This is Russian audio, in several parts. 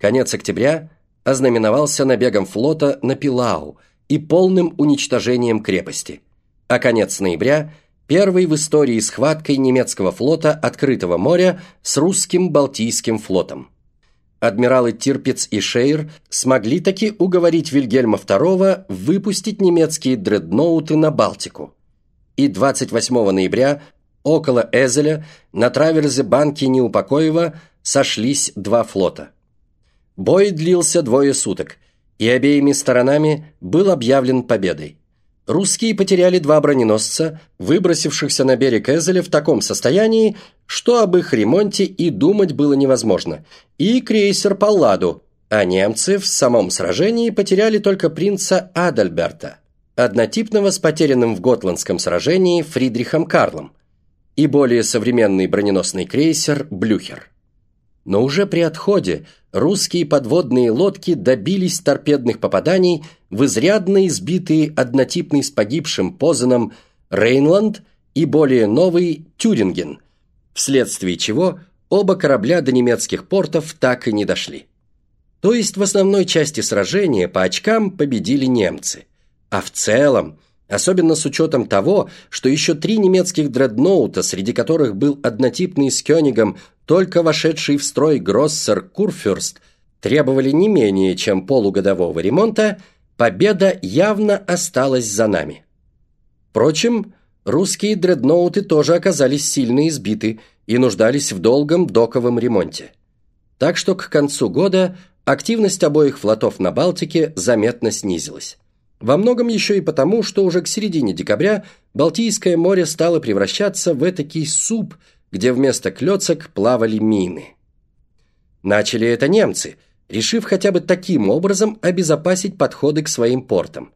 Конец октября ознаменовался набегом флота на Пилау и полным уничтожением крепости, а конец ноября – первой в истории схваткой немецкого флота открытого моря с русским Балтийским флотом. Адмиралы Тирпиц и Шейр смогли таки уговорить Вильгельма II выпустить немецкие дредноуты на Балтику. И 28 ноября около Эзеля на траверзе банки Неупокоева сошлись два флота – Бой длился двое суток, и обеими сторонами был объявлен победой. Русские потеряли два броненосца, выбросившихся на берег Эзеля в таком состоянии, что об их ремонте и думать было невозможно, и крейсер Палладу, а немцы в самом сражении потеряли только принца Адальберта, однотипного с потерянным в Готландском сражении Фридрихом Карлом, и более современный броненосный крейсер Блюхер. Но уже при отходе русские подводные лодки добились торпедных попаданий в изрядно избитые однотипный с погибшим Позаном Рейнланд и более новый Тюринген, вследствие чего оба корабля до немецких портов так и не дошли. То есть в основной части сражения по очкам победили немцы, а в целом – Особенно с учетом того, что еще три немецких дредноута, среди которых был однотипный с Кёнигом, только вошедший в строй Гроссер Курфюрст, требовали не менее чем полугодового ремонта, победа явно осталась за нами. Впрочем, русские дредноуты тоже оказались сильно избиты и нуждались в долгом доковом ремонте. Так что к концу года активность обоих флотов на Балтике заметно снизилась. Во многом еще и потому, что уже к середине декабря Балтийское море стало превращаться в этакий суп, где вместо клёцок плавали мины. Начали это немцы, решив хотя бы таким образом обезопасить подходы к своим портам.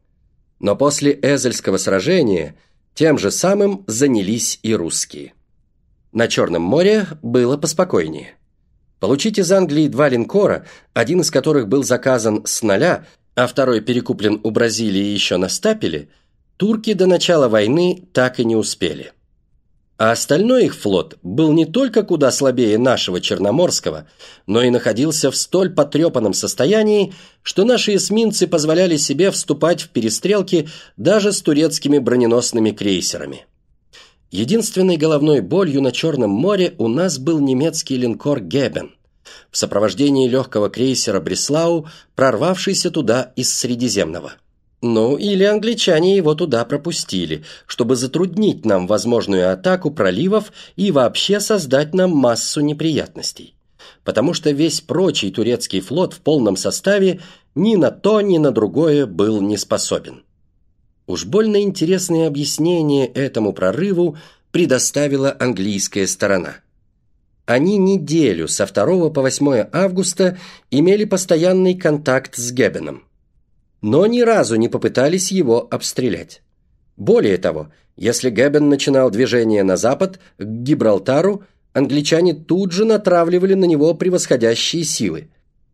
Но после Эзельского сражения тем же самым занялись и русские. На Черном море было поспокойнее. Получить из Англии два линкора, один из которых был заказан с нуля – а второй перекуплен у Бразилии еще на стапеле, турки до начала войны так и не успели. А остальной их флот был не только куда слабее нашего Черноморского, но и находился в столь потрепанном состоянии, что наши эсминцы позволяли себе вступать в перестрелки даже с турецкими броненосными крейсерами. Единственной головной болью на Черном море у нас был немецкий линкор «Гебен», в сопровождении легкого крейсера «Бреслау», прорвавшийся туда из Средиземного. Ну, или англичане его туда пропустили, чтобы затруднить нам возможную атаку проливов и вообще создать нам массу неприятностей. Потому что весь прочий турецкий флот в полном составе ни на то, ни на другое был не способен. Уж больно интересное объяснение этому прорыву предоставила английская сторона – они неделю со 2 по 8 августа имели постоянный контакт с Геббеном. Но ни разу не попытались его обстрелять. Более того, если Геббен начинал движение на запад, к Гибралтару, англичане тут же натравливали на него превосходящие силы.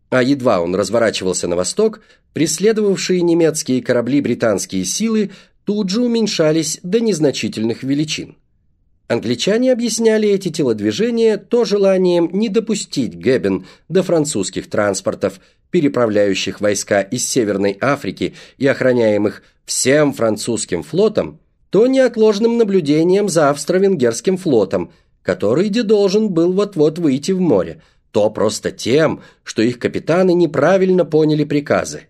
А едва он разворачивался на восток, преследовавшие немецкие корабли британские силы тут же уменьшались до незначительных величин. Англичане объясняли эти телодвижения то желанием не допустить Геббен до французских транспортов, переправляющих войска из Северной Африки и охраняемых всем французским флотом, то неотложным наблюдением за австро-венгерским флотом, который где должен был вот-вот выйти в море, то просто тем, что их капитаны неправильно поняли приказы.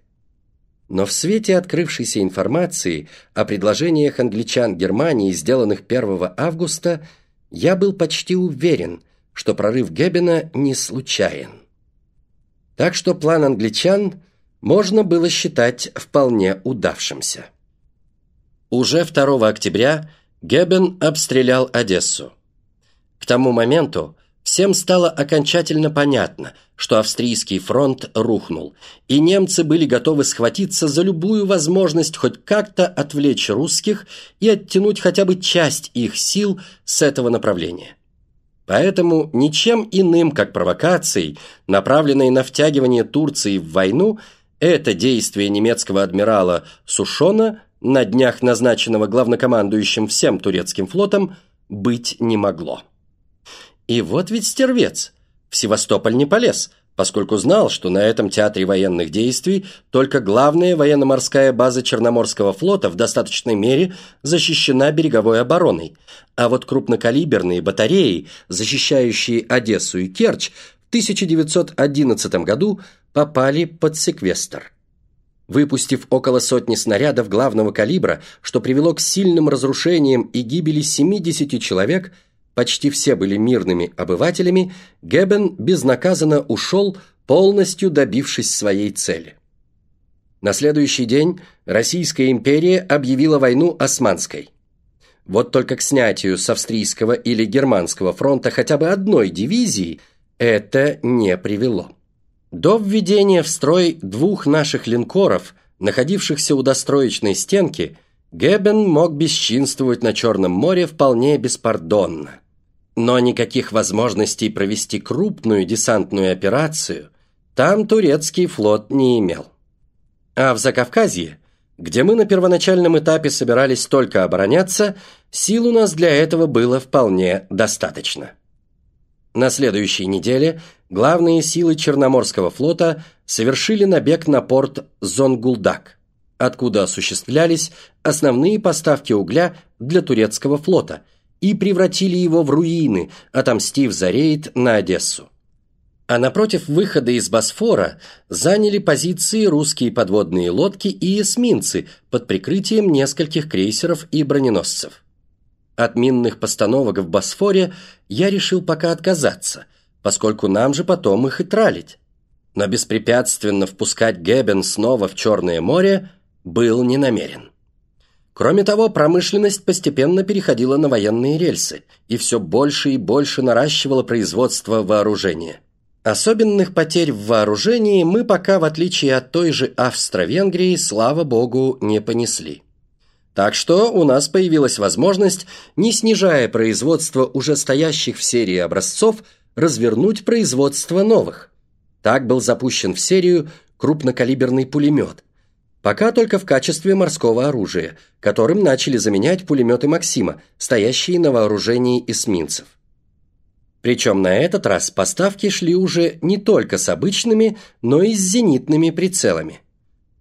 Но в свете открывшейся информации о предложениях англичан Германии, сделанных 1 августа, я был почти уверен, что прорыв Геббена не случайен. Так что план англичан можно было считать вполне удавшимся. Уже 2 октября Геббен обстрелял Одессу. К тому моменту Всем стало окончательно понятно, что австрийский фронт рухнул, и немцы были готовы схватиться за любую возможность хоть как-то отвлечь русских и оттянуть хотя бы часть их сил с этого направления. Поэтому ничем иным, как провокацией, направленной на втягивание Турции в войну, это действие немецкого адмирала Сушона, на днях назначенного главнокомандующим всем турецким флотом, быть не могло. И вот ведь стервец. В Севастополь не полез, поскольку знал, что на этом театре военных действий только главная военно-морская база Черноморского флота в достаточной мере защищена береговой обороной, а вот крупнокалиберные батареи, защищающие Одессу и Керчь, в 1911 году попали под секвестр. Выпустив около сотни снарядов главного калибра, что привело к сильным разрушениям и гибели 70 человек – почти все были мирными обывателями, Гебен безнаказанно ушел, полностью добившись своей цели. На следующий день Российская империя объявила войну Османской. Вот только к снятию с австрийского или германского фронта хотя бы одной дивизии это не привело. До введения в строй двух наших линкоров, находившихся у достроечной стенки, Гебен мог бесчинствовать на Черном море вполне беспардонно. Но никаких возможностей провести крупную десантную операцию там турецкий флот не имел. А в Закавказье, где мы на первоначальном этапе собирались только обороняться, сил у нас для этого было вполне достаточно. На следующей неделе главные силы Черноморского флота совершили набег на порт Зонгулдак, откуда осуществлялись основные поставки угля для турецкого флота – и превратили его в руины, отомстив за рейд на Одессу. А напротив выхода из Босфора заняли позиции русские подводные лодки и эсминцы под прикрытием нескольких крейсеров и броненосцев. От минных постановок в Босфоре я решил пока отказаться, поскольку нам же потом их и тралить. Но беспрепятственно впускать Гебен снова в Черное море был не намерен. Кроме того, промышленность постепенно переходила на военные рельсы и все больше и больше наращивала производство вооружения. Особенных потерь в вооружении мы пока, в отличие от той же Австро-Венгрии, слава богу, не понесли. Так что у нас появилась возможность, не снижая производство уже стоящих в серии образцов, развернуть производство новых. Так был запущен в серию крупнокалиберный пулемет – Пока только в качестве морского оружия, которым начали заменять пулеметы «Максима», стоящие на вооружении эсминцев. Причем на этот раз поставки шли уже не только с обычными, но и с зенитными прицелами.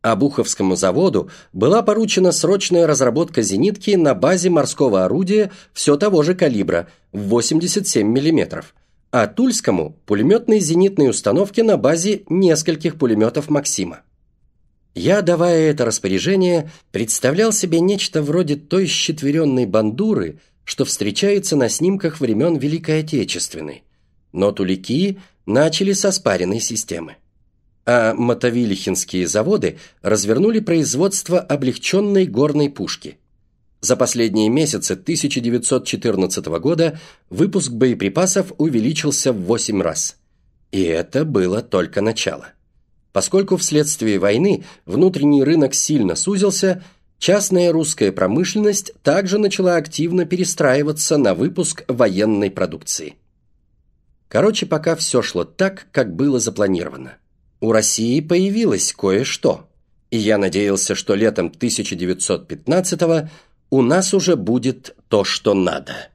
А Буховскому заводу была поручена срочная разработка зенитки на базе морского орудия все того же калибра в 87 мм, а Тульскому – пулеметной зенитной установки на базе нескольких пулеметов «Максима». Я, давая это распоряжение, представлял себе нечто вроде той щетверенной бандуры, что встречается на снимках времен Великой Отечественной. Но тулики начали со спаренной системы. А мотовилихинские заводы развернули производство облегченной горной пушки. За последние месяцы 1914 года выпуск боеприпасов увеличился в 8 раз. И это было только начало. Поскольку вследствие войны внутренний рынок сильно сузился, частная русская промышленность также начала активно перестраиваться на выпуск военной продукции. Короче, пока все шло так, как было запланировано. У России появилось кое-что, и я надеялся, что летом 1915 у нас уже будет то, что надо.